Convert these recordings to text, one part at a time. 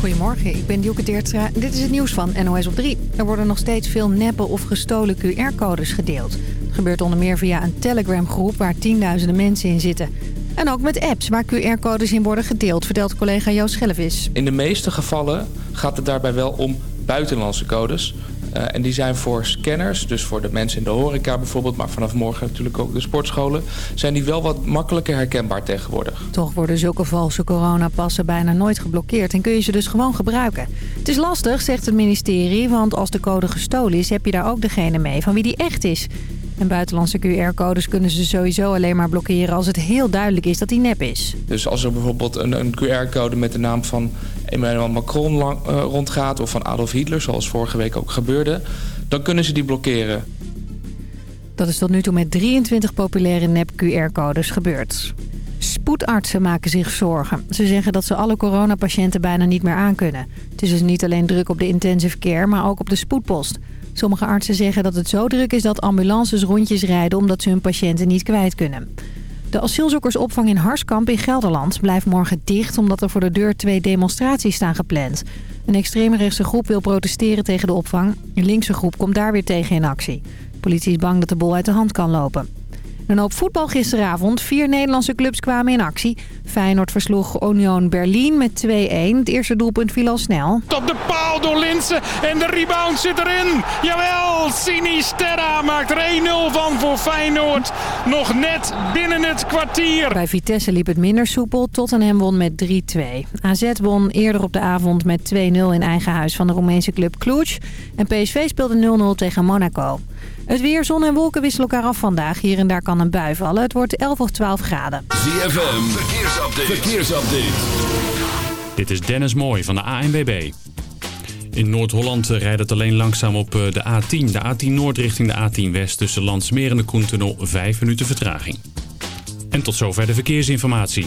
Goedemorgen, ik ben Dielke Teertstra en dit is het nieuws van NOS op 3. Er worden nog steeds veel neppe of gestolen QR-codes gedeeld. Gebeurt onder meer via een Telegram-groep waar tienduizenden mensen in zitten. En ook met apps waar QR-codes in worden gedeeld, vertelt collega Joost Schellevis. In de meeste gevallen gaat het daarbij wel om buitenlandse codes. Uh, en die zijn voor scanners, dus voor de mensen in de horeca bijvoorbeeld... maar vanaf morgen natuurlijk ook de sportscholen... zijn die wel wat makkelijker herkenbaar tegenwoordig. Toch worden zulke valse coronapassen bijna nooit geblokkeerd... en kun je ze dus gewoon gebruiken. Het is lastig, zegt het ministerie, want als de code gestolen is... heb je daar ook degene mee van wie die echt is... En buitenlandse QR-codes kunnen ze sowieso alleen maar blokkeren als het heel duidelijk is dat die nep is. Dus als er bijvoorbeeld een, een QR-code met de naam van Emmanuel Macron lang, uh, rondgaat... of van Adolf Hitler, zoals vorige week ook gebeurde... dan kunnen ze die blokkeren. Dat is tot nu toe met 23 populaire nep-QR-codes gebeurd. Spoedartsen maken zich zorgen. Ze zeggen dat ze alle coronapatiënten bijna niet meer aankunnen. Het is dus niet alleen druk op de intensive care, maar ook op de spoedpost. Sommige artsen zeggen dat het zo druk is dat ambulances rondjes rijden... omdat ze hun patiënten niet kwijt kunnen. De asielzoekersopvang in Harskamp in Gelderland blijft morgen dicht... omdat er voor de deur twee demonstraties staan gepland. Een extreemrechtse groep wil protesteren tegen de opvang. Een linkse groep komt daar weer tegen in actie. politie is bang dat de bol uit de hand kan lopen. Een hoop voetbal gisteravond. Vier Nederlandse clubs kwamen in actie. Feyenoord versloeg Union Berlin met 2-1. Het eerste doelpunt viel al snel. Op de paal door Linsen en de rebound zit erin. Jawel, Sinisterra maakt er 1-0 van voor Feyenoord. Nog net binnen het kwartier. Bij Vitesse liep het minder soepel. Tottenham won met 3-2. AZ won eerder op de avond met 2-0 in eigen huis van de Roemeense club Cluj. En PSV speelde 0-0 tegen Monaco. Het weer, zon en wolken wisselen elkaar af vandaag. Hier en daar kan een bui vallen. Het wordt 11 of 12 graden. ZFM, verkeersupdate. verkeersupdate. Dit is Dennis Mooij van de ANWB. In Noord-Holland rijdt het alleen langzaam op eh, de A10. De A10 Noord richting de A10 West tussen Landsmeer en de Koentunnel 5 minuten vertraging. En tot zover de verkeersinformatie.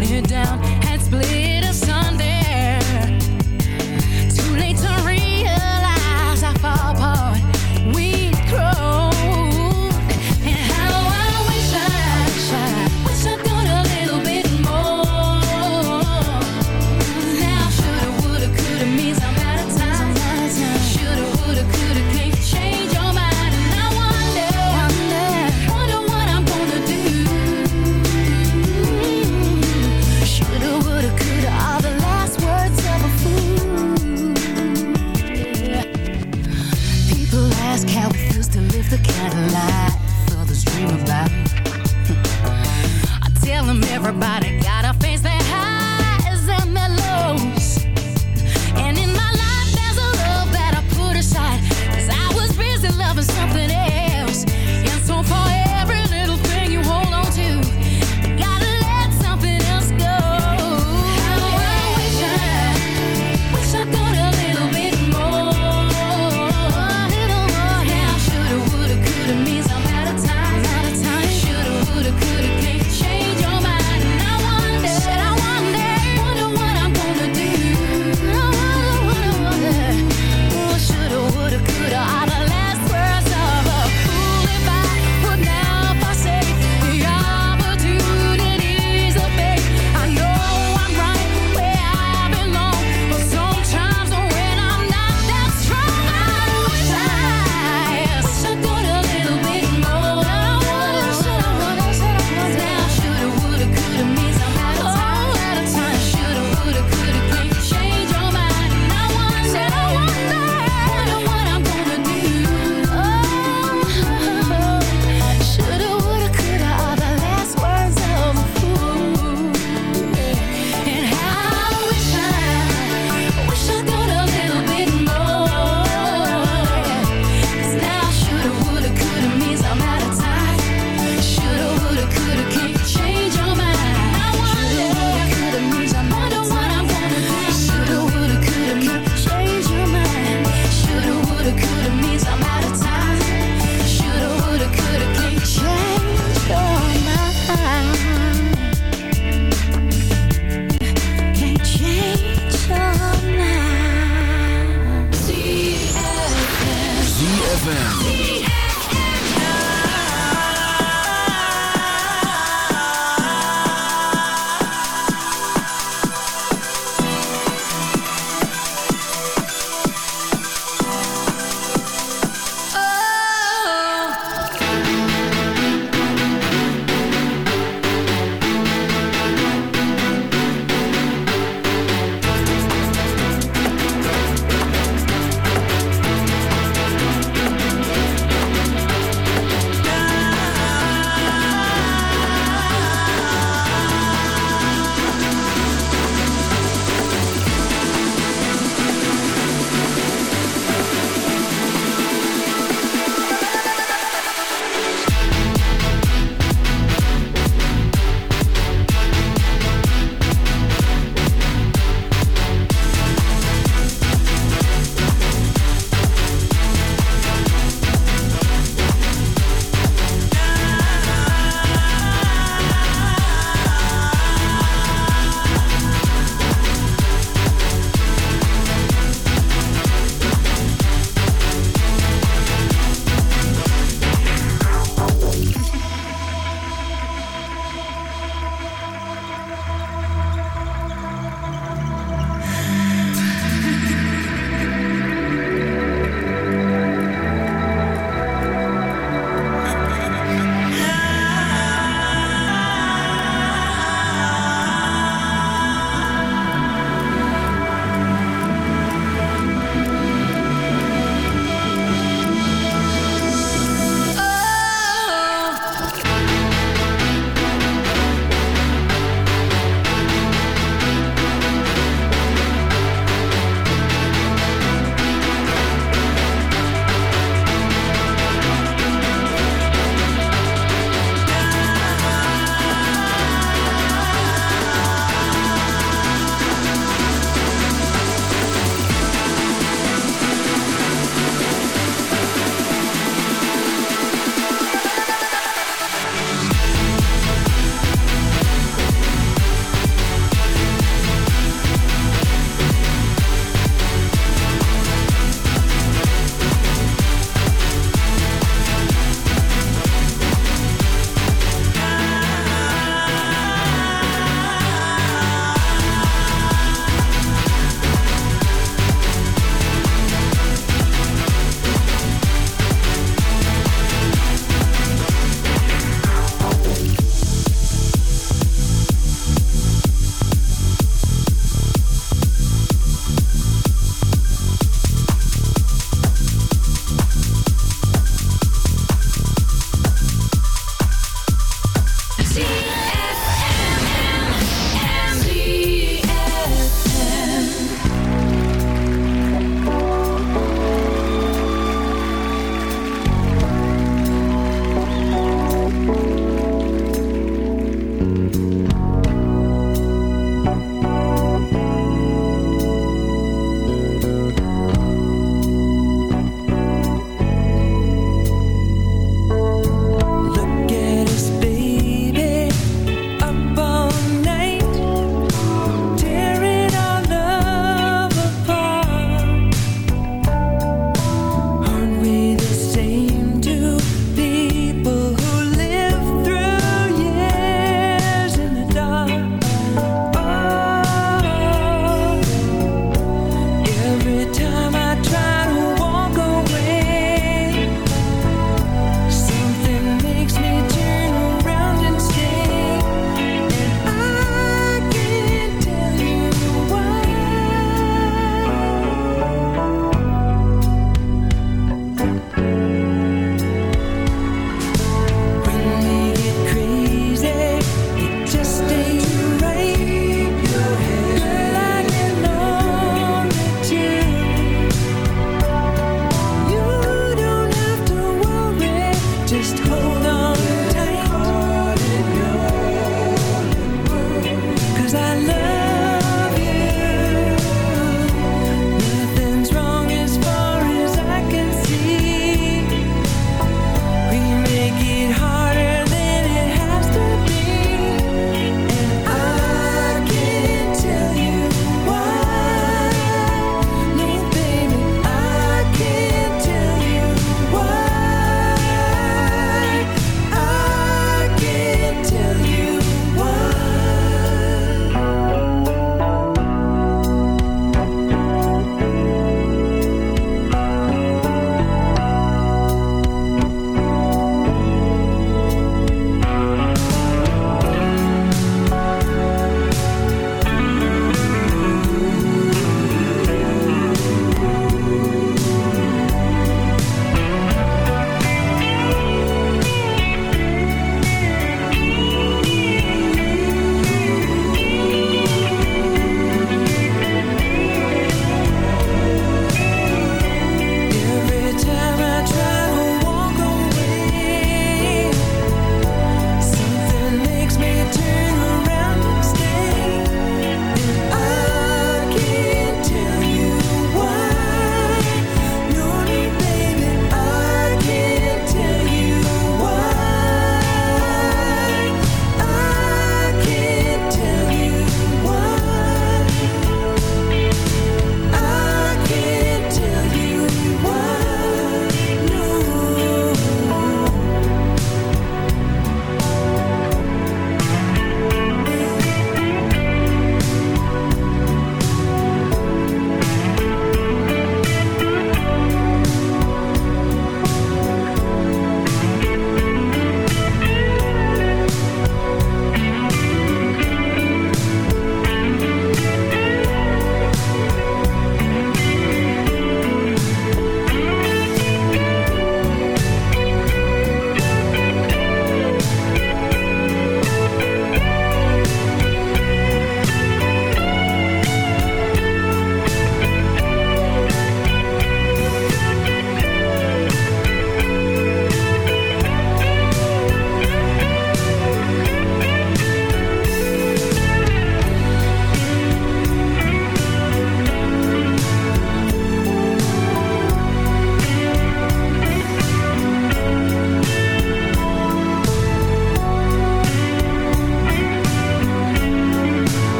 Started down. Had split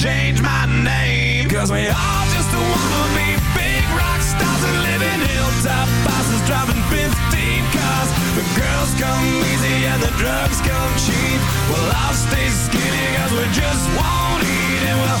change my name. Cause we all just wanna be big rock stars and live in hilltop bosses driving 15 cars. The girls come easy and the drugs come cheap. Well, I'll stay skinny cause we just won't eat and we'll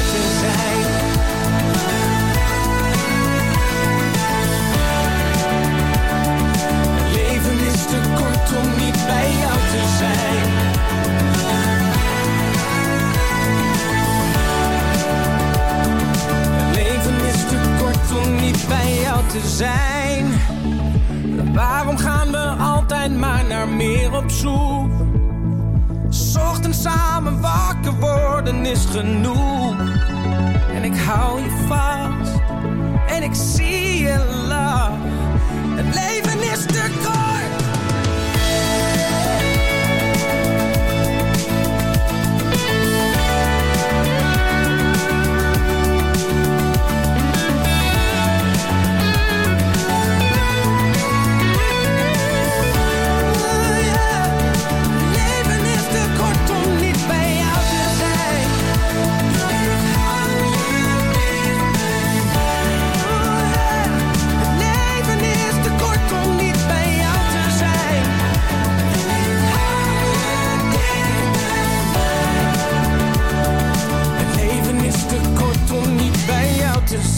Het leven is te kort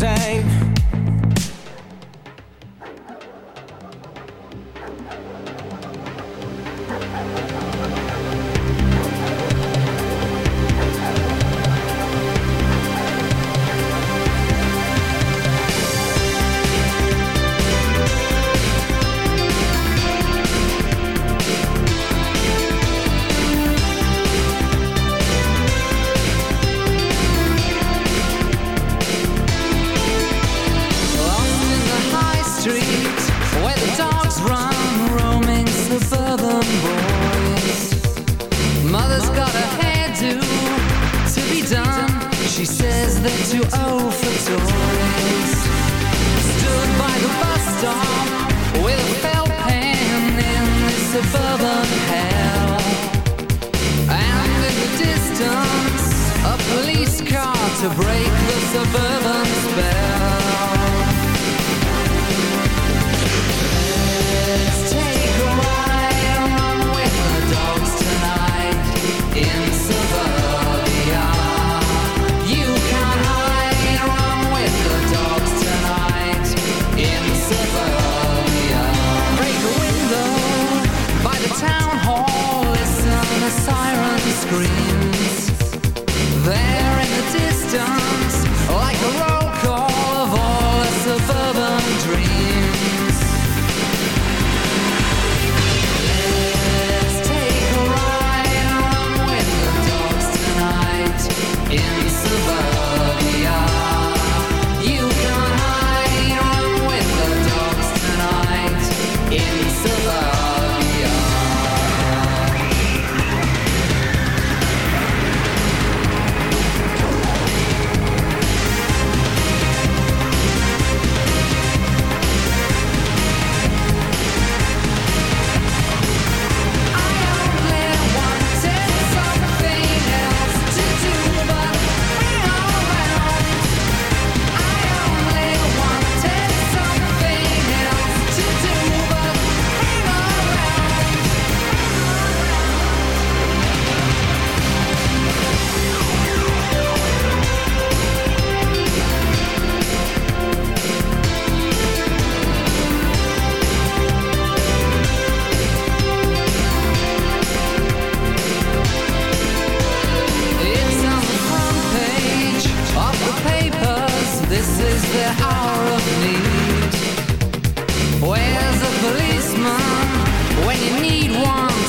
same to break the suburban spell. Let's take a ride with the dogs tonight in suburbia. You can hide along with the dogs tonight in suburbia. Break a window by the town hall, listen a siren screams.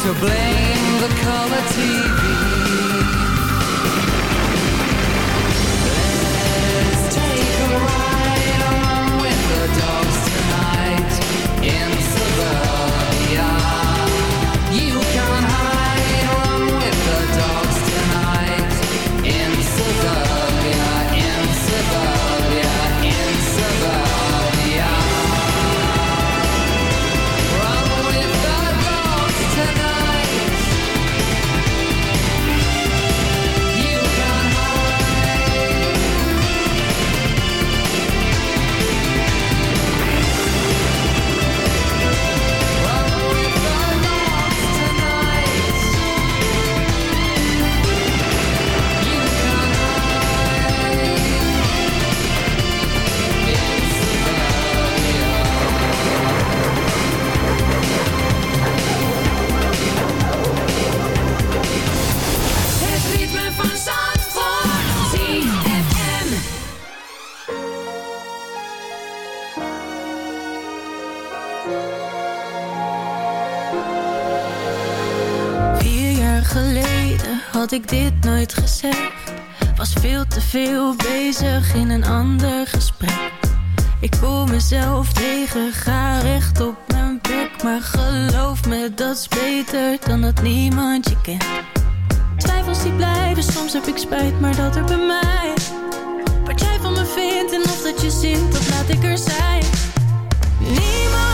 To blame the color TV? Te veel bezig in een ander gesprek. Ik kom mezelf tegen, ga recht op mijn bek. Maar geloof me, dat is beter dan dat niemand je kent. Twijfels die blijven, soms heb ik spijt, maar dat er bij mij. Wat jij van me vindt en of dat je zint, dat laat ik er zijn. Niemand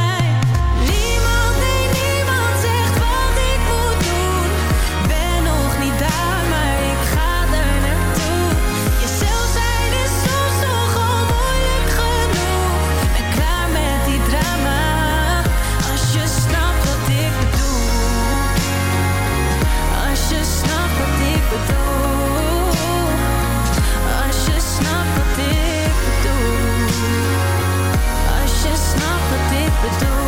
But do.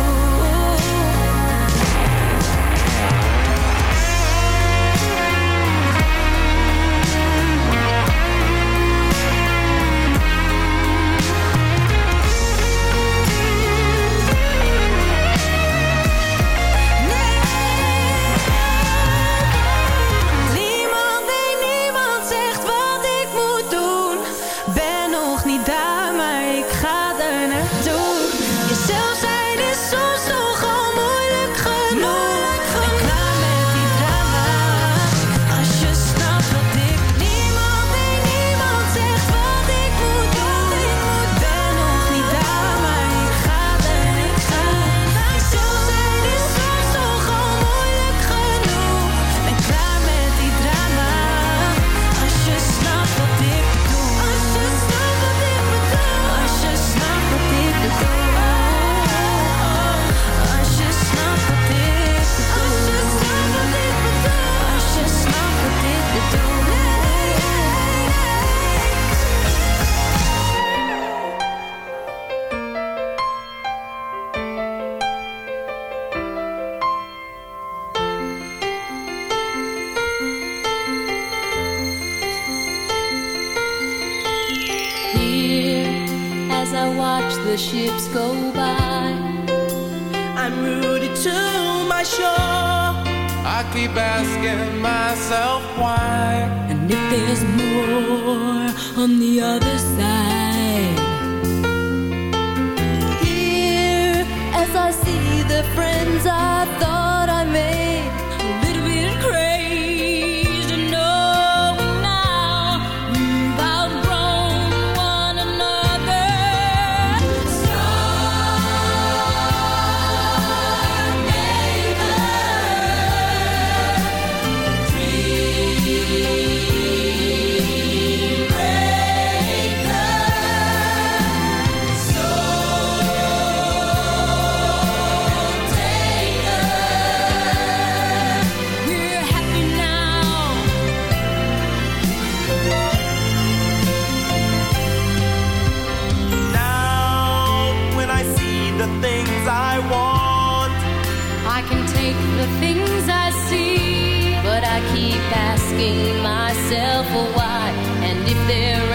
Asking myself why. And if there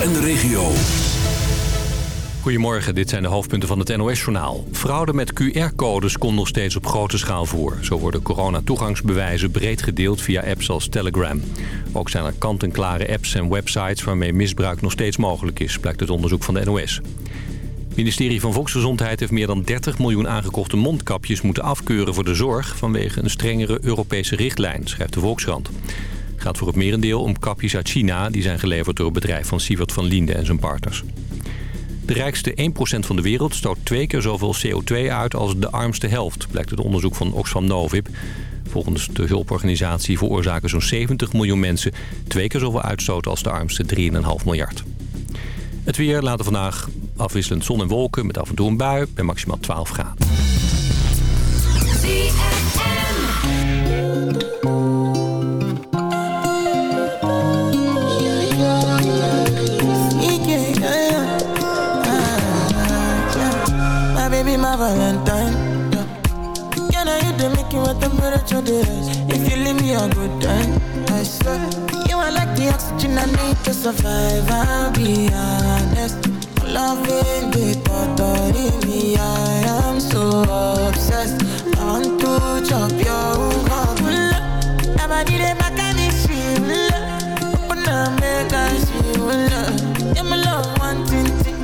en de regio. Goedemorgen, dit zijn de hoofdpunten van het NOS-journaal. Fraude met QR-codes komt nog steeds op grote schaal voor. Zo worden coronatoegangsbewijzen breed gedeeld via apps als Telegram. Ook zijn er kant-en-klare apps en websites waarmee misbruik nog steeds mogelijk is, blijkt uit onderzoek van de NOS. Het ministerie van Volksgezondheid heeft meer dan 30 miljoen aangekochte mondkapjes moeten afkeuren voor de zorg vanwege een strengere Europese richtlijn, schrijft de Volkskrant. Gaat voor het merendeel om kapjes uit China die zijn geleverd door het bedrijf van Sievert van Liende en zijn partners. De rijkste 1% van de wereld stoot twee keer zoveel CO2 uit als de armste helft, blijkt uit onderzoek van Oxfam Novib. Volgens de hulporganisatie veroorzaken zo'n 70 miljoen mensen twee keer zoveel uitstoot als de armste 3,5 miljard. Het weer later vandaag afwisselend zon en wolken met af en toe een bui bij maximaal 12 graden. What temperature it is. If you leave me a good time, I swear. You are like the oxygen I need to survive. I'll be honest. Loving the thought of me, I am so obsessed. I want to chop your heart. Nobody they make me feel. Open up, make us feel. Yeah, my love, one thing, thing.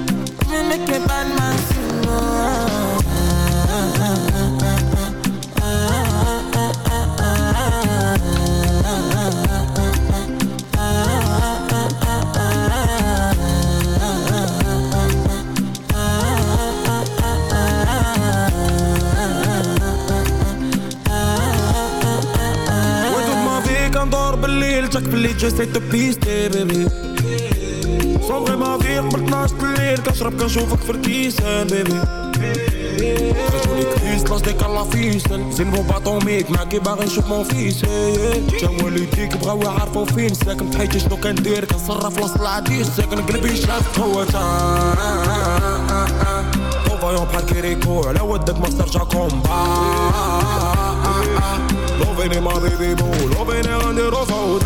Me make a bad man sing. Oh, liedje steeds te piste, baby. Soms helemaal weer, maar naast leer Kan schrap, kan zoveel verkiezen, baby. Persoonlijk vies, las ik al afviesten Zin voor wat om ik, maak je maar eens op mijn vies eh, eh. Jongen, die dikke brouwen haar voor vies Zeg een tijdje nog en deur, kan schrap, las laat die. Zeg een grip in het aan بحال كيريكو على ودك ما ترجع كومبا لو فيني ما بيبي بو لو فيني غنديرو فوضى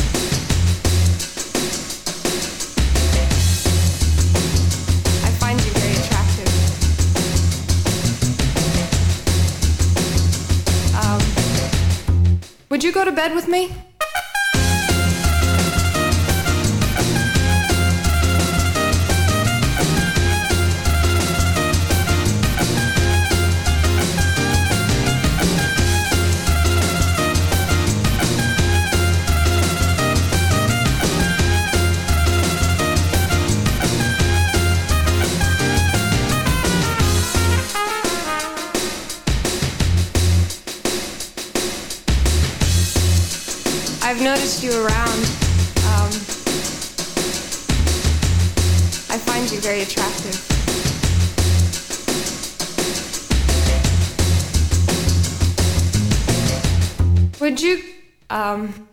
Go to bed with me? You very attractive. Would you, um,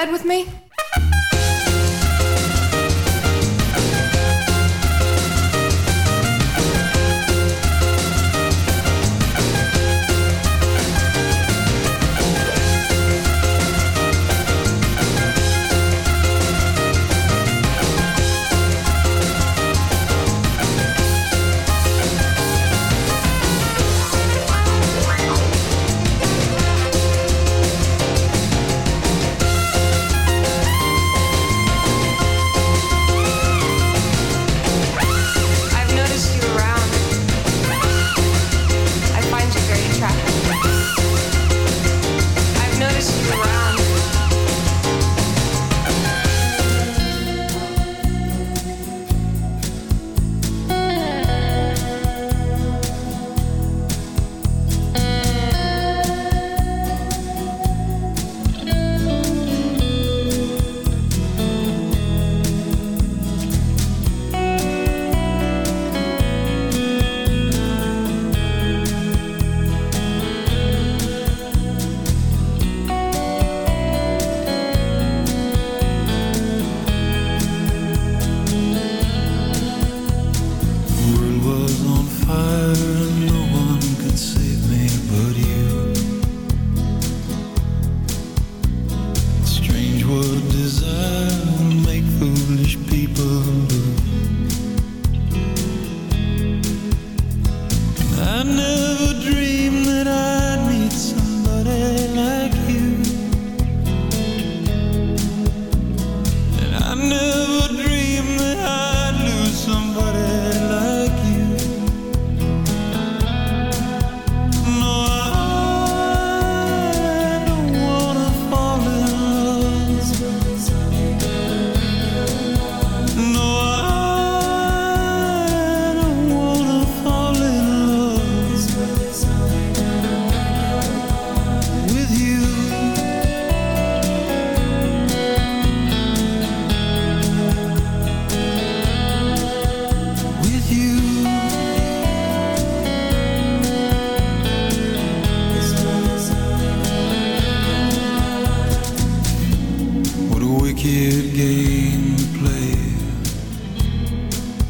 bed with me?